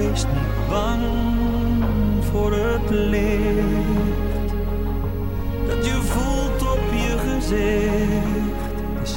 Wees niet bang voor het licht dat je voelt op je gezicht. Is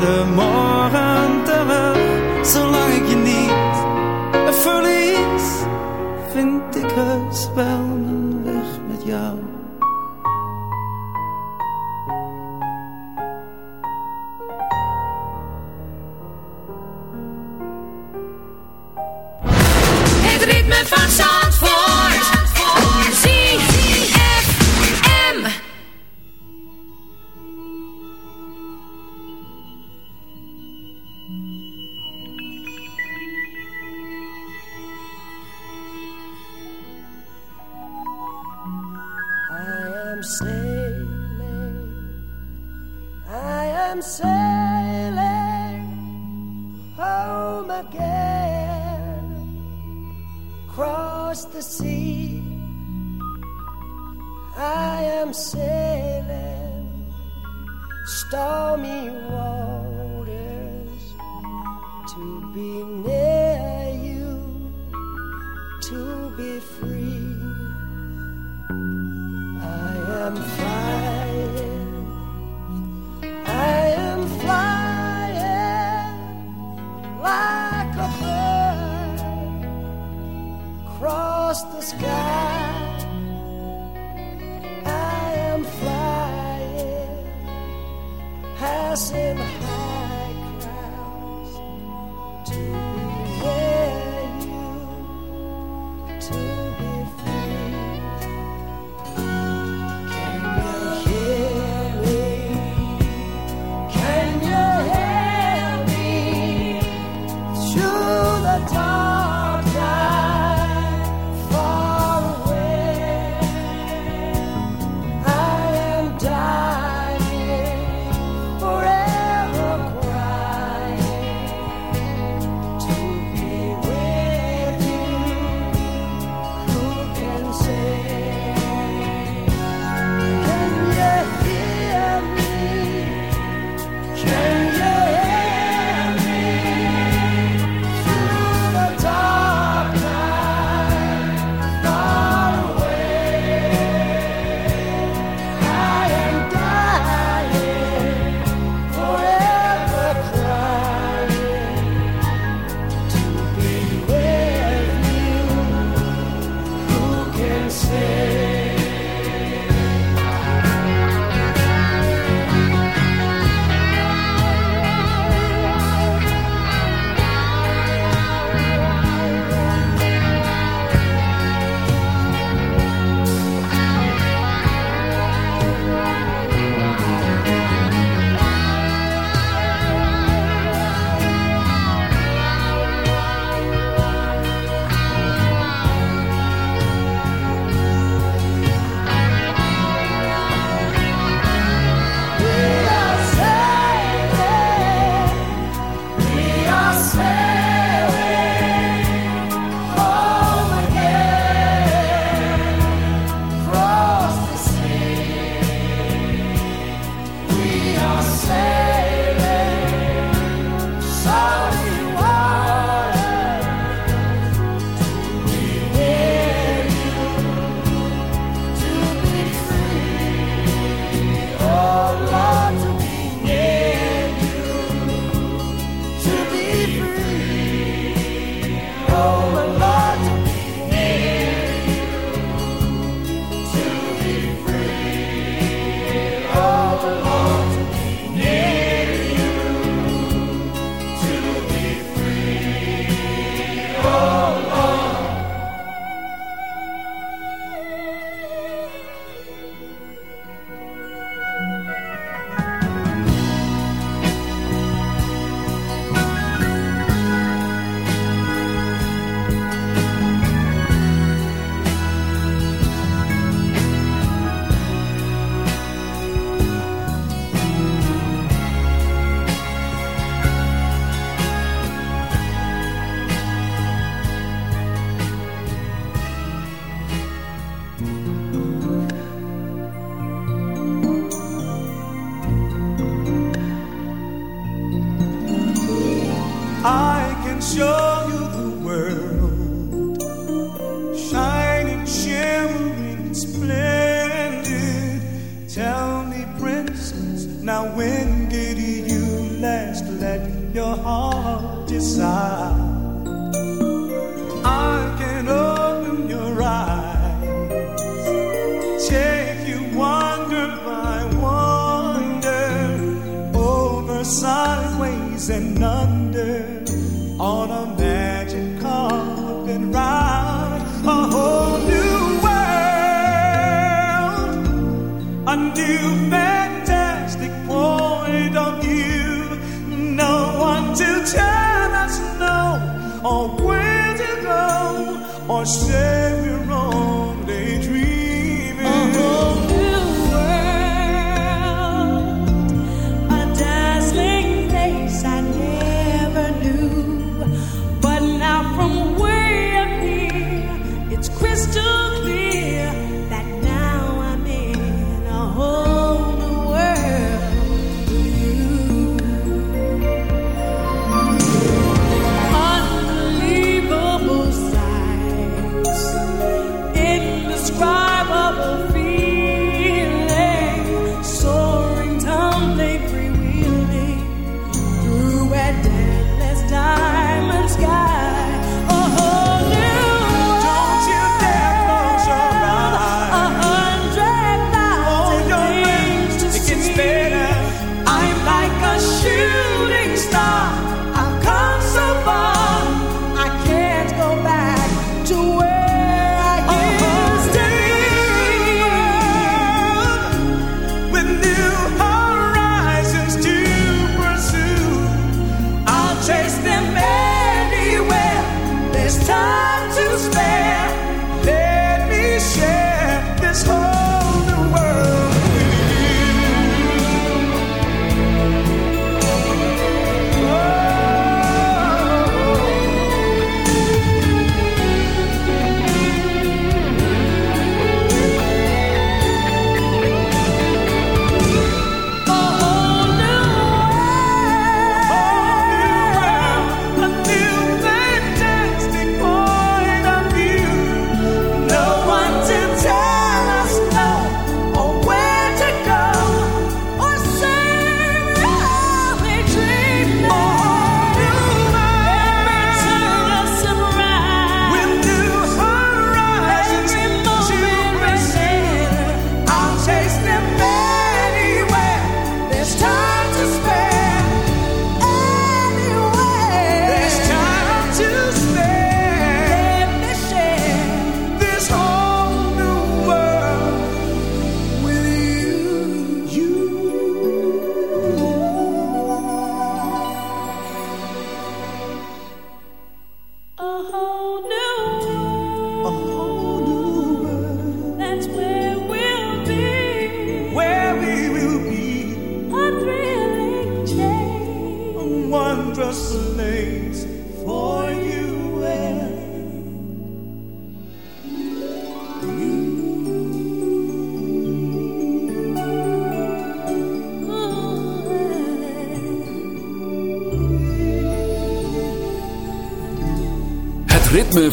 De morgen terug, zolang ik je niet verlies, vind ik heus wel or where to go or say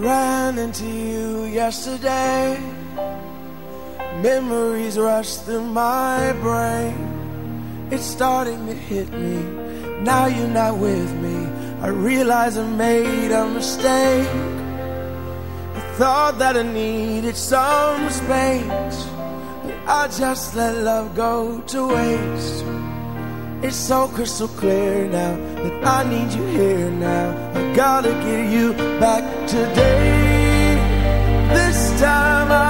Ran into you yesterday. Memories rush through my brain. It's starting to hit me. Now you're not with me. I realize I made a mistake. I thought that I needed some space. But I just let love go to waste. It's so crystal clear now that I need you here now. I gotta get you back today. This time I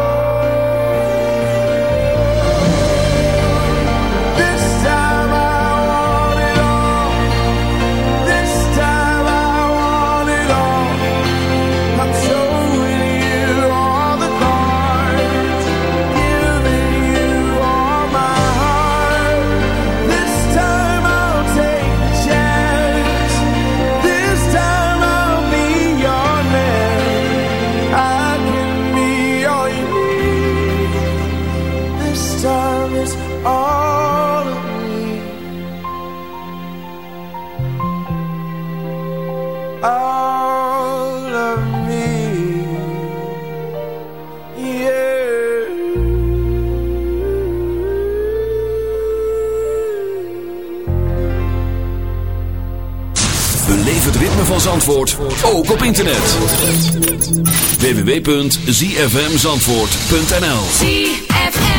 All of me. Yeah. Beleef het ritme van Zandvoort, ook op internet. www.zfmzandvoort.nl ZFM.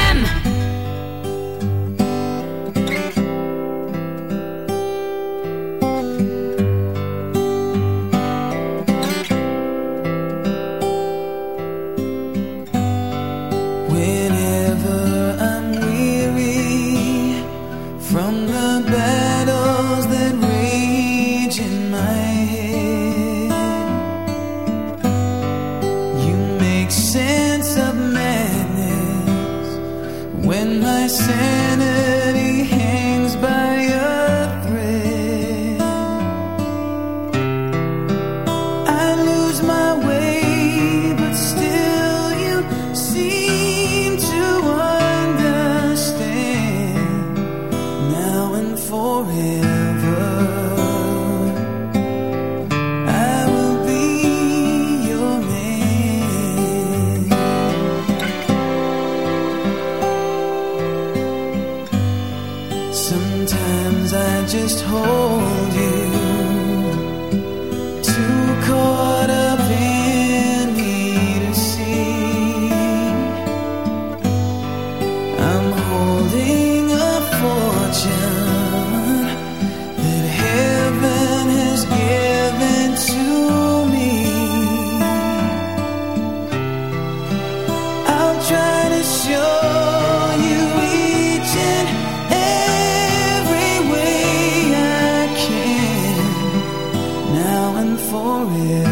Yeah.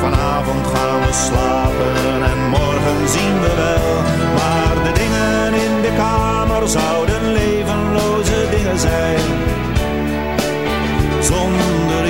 Vanavond gaan we slapen en morgen zien we wel. Maar de dingen in de kamer zouden levenloze dingen zijn. Zonder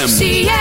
ZFM. ZFM.